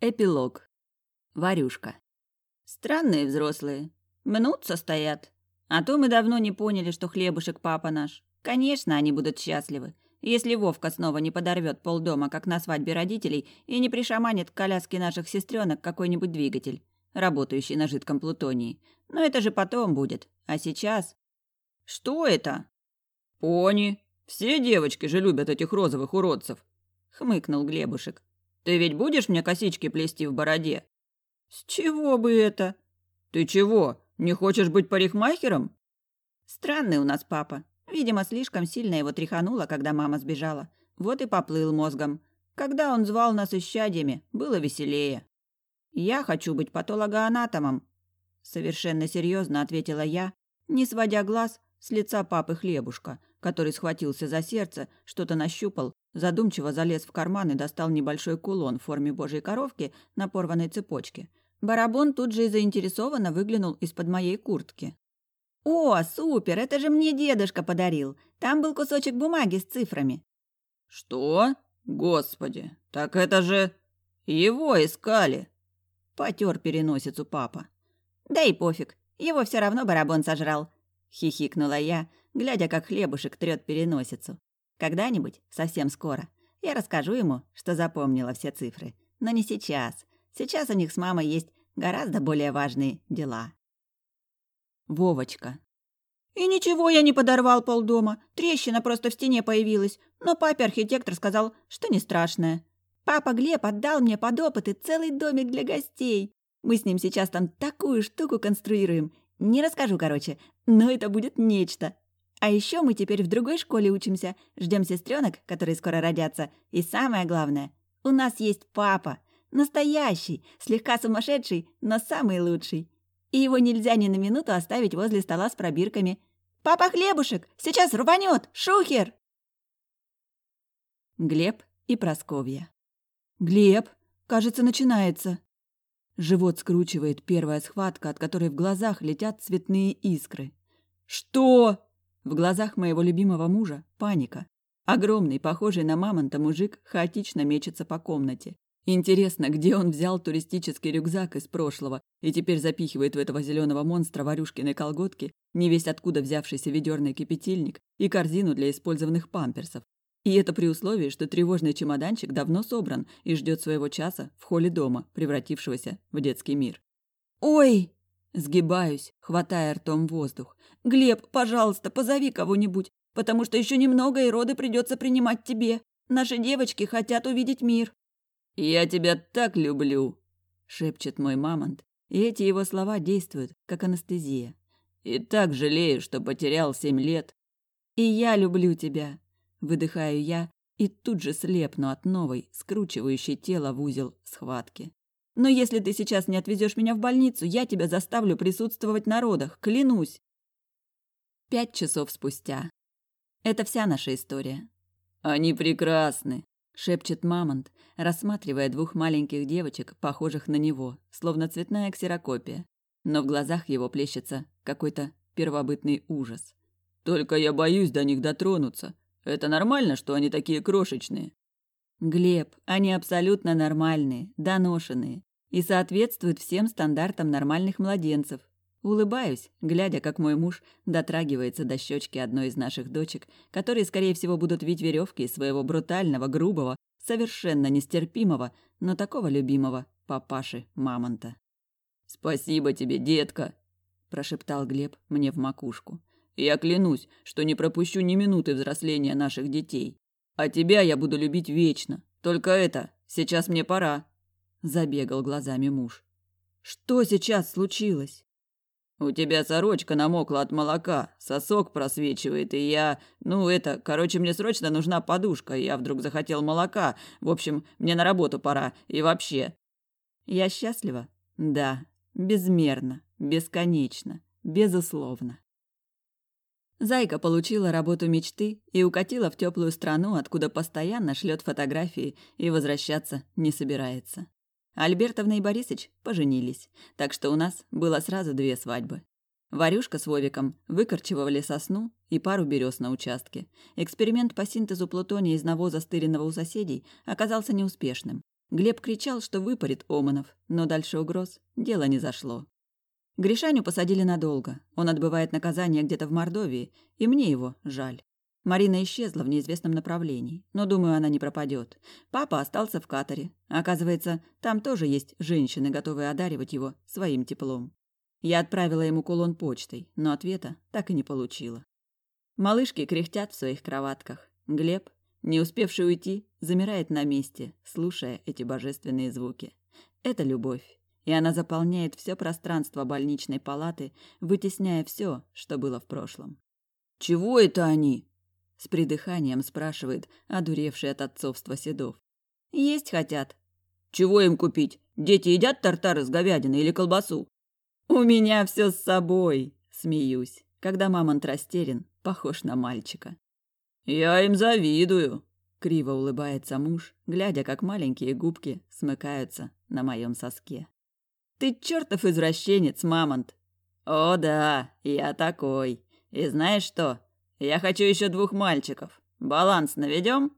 Эпилог. Варюшка. Странные взрослые. Мнутся стоят. А то мы давно не поняли, что хлебушек папа наш. Конечно, они будут счастливы, если Вовка снова не подорвет полдома, как на свадьбе родителей, и не пришаманит к коляске наших сестренок какой-нибудь двигатель, работающий на жидком плутонии. Но это же потом будет. А сейчас... Что это? Пони. Все девочки же любят этих розовых уродцев. Хмыкнул Глебушек. Ты ведь будешь мне косички плести в бороде? С чего бы это? Ты чего, не хочешь быть парикмахером? Странный у нас папа. Видимо, слишком сильно его тряхануло, когда мама сбежала. Вот и поплыл мозгом. Когда он звал нас исчадьями, было веселее. Я хочу быть патологоанатомом. Совершенно серьезно ответила я, не сводя глаз с лица папы Хлебушка, который схватился за сердце, что-то нащупал Задумчиво залез в карман и достал небольшой кулон в форме божьей коровки на порванной цепочке. Барабон тут же и заинтересованно выглянул из-под моей куртки. «О, супер! Это же мне дедушка подарил! Там был кусочек бумаги с цифрами». «Что? Господи! Так это же... его искали!» Потер переносицу папа. «Да и пофиг, его все равно барабон сожрал», — хихикнула я, глядя, как хлебушек трет переносицу. Когда-нибудь, совсем скоро, я расскажу ему, что запомнила все цифры. Но не сейчас. Сейчас у них с мамой есть гораздо более важные дела. Вовочка. И ничего я не подорвал полдома. Трещина просто в стене появилась. Но папе-архитектор сказал, что не страшное. Папа Глеб отдал мне под опыты целый домик для гостей. Мы с ним сейчас там такую штуку конструируем. Не расскажу, короче, но это будет нечто. А еще мы теперь в другой школе учимся, ждем сестренок, которые скоро родятся. И самое главное, у нас есть папа. Настоящий, слегка сумасшедший, но самый лучший. И его нельзя ни на минуту оставить возле стола с пробирками. «Папа Хлебушек! Сейчас рванет! Шухер!» Глеб и Просковья. «Глеб! Кажется, начинается!» Живот скручивает первая схватка, от которой в глазах летят цветные искры. «Что?» В глазах моего любимого мужа паника. Огромный, похожий на мамонта мужик хаотично мечется по комнате. Интересно, где он взял туристический рюкзак из прошлого и теперь запихивает в этого зеленого монстра варюшкины колготки, не весь откуда взявшийся ведерный кипятильник и корзину для использованных памперсов. И это при условии, что тревожный чемоданчик давно собран и ждет своего часа в холле дома, превратившегося в детский мир. «Ой!» Сгибаюсь, хватая ртом воздух. «Глеб, пожалуйста, позови кого-нибудь, потому что еще немного и роды придется принимать тебе. Наши девочки хотят увидеть мир». «Я тебя так люблю», — шепчет мой мамонт, и эти его слова действуют, как анестезия. «И так жалею, что потерял семь лет». «И я люблю тебя», — выдыхаю я, и тут же слепну от новой, скручивающей тело в узел схватки. Но если ты сейчас не отвезешь меня в больницу, я тебя заставлю присутствовать на родах, клянусь. Пять часов спустя. Это вся наша история. Они прекрасны, шепчет Мамонт, рассматривая двух маленьких девочек, похожих на него, словно цветная ксерокопия. Но в глазах его плещется какой-то первобытный ужас. Только я боюсь до них дотронуться. Это нормально, что они такие крошечные? Глеб, они абсолютно нормальные, доношенные и соответствует всем стандартам нормальных младенцев. Улыбаюсь, глядя, как мой муж дотрагивается до щечки одной из наших дочек, которые, скорее всего, будут вить веревки из своего брутального, грубого, совершенно нестерпимого, но такого любимого папаши Мамонта. «Спасибо тебе, детка!» – прошептал Глеб мне в макушку. «Я клянусь, что не пропущу ни минуты взросления наших детей. А тебя я буду любить вечно. Только это, сейчас мне пора. Забегал глазами муж. Что сейчас случилось? У тебя сорочка намокла от молока, сосок просвечивает, и я... Ну, это... Короче, мне срочно нужна подушка, я вдруг захотел молока. В общем, мне на работу пора. И вообще... Я счастлива? Да. Безмерно. Бесконечно. Безусловно. Зайка получила работу мечты и укатила в теплую страну, откуда постоянно шлет фотографии и возвращаться не собирается. Альбертовна и Борисыч поженились, так что у нас было сразу две свадьбы. Варюшка с Вовиком выкорчевывали сосну и пару берез на участке. Эксперимент по синтезу плутония из навоза, стыренного у соседей, оказался неуспешным. Глеб кричал, что выпарит Оманов, но дальше угроз дело не зашло. Гришаню посадили надолго. Он отбывает наказание где-то в Мордовии, и мне его жаль. Марина исчезла в неизвестном направлении, но, думаю, она не пропадет. Папа остался в Катаре. Оказывается, там тоже есть женщины, готовые одаривать его своим теплом. Я отправила ему кулон почтой, но ответа так и не получила. Малышки кряхтят в своих кроватках. Глеб, не успевший уйти, замирает на месте, слушая эти божественные звуки. Это любовь, и она заполняет все пространство больничной палаты, вытесняя все, что было в прошлом. «Чего это они?» С придыханием спрашивает одуревший от отцовства Седов. «Есть хотят». «Чего им купить? Дети едят тартары с говядиной или колбасу?» «У меня все с собой», — смеюсь, когда мамонт растерян, похож на мальчика. «Я им завидую», — криво улыбается муж, глядя, как маленькие губки смыкаются на моем соске. «Ты чертов извращенец, мамонт!» «О да, я такой. И знаешь что? Я хочу еще двух мальчиков. Баланс наведем?»